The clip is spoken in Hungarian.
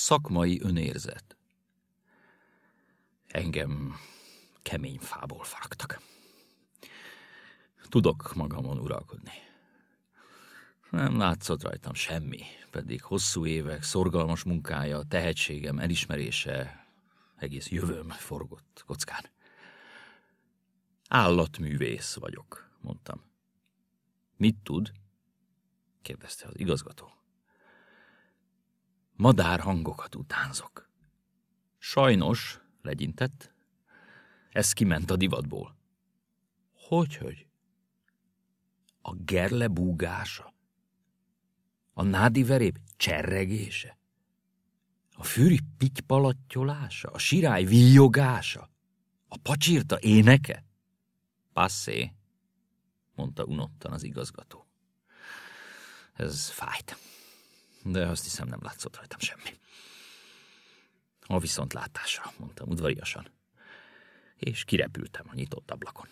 Szakmai önérzet. Engem kemény fából faragtak. Tudok magamon uralkodni. Nem látszott rajtam semmi, pedig hosszú évek, szorgalmas munkája, tehetségem, elismerése, egész jövőm forgott kockán. Állatművész vagyok, mondtam. Mit tud? kérdezte az igazgató. Madár hangokat utánzok. Sajnos, legyintett, ez kiment a divatból. Hogy-hogy? A gerle búgása? A nádi verép cserregése? A fűri pitypalattyolása? A sirály víjogása? A pacsírta éneke? Passé, mondta unottan az igazgató. Ez fájt, de azt hiszem nem látszott rajtam semmi. A viszontlátásra, mondtam udvariasan, és kirepültem a nyitott ablakon.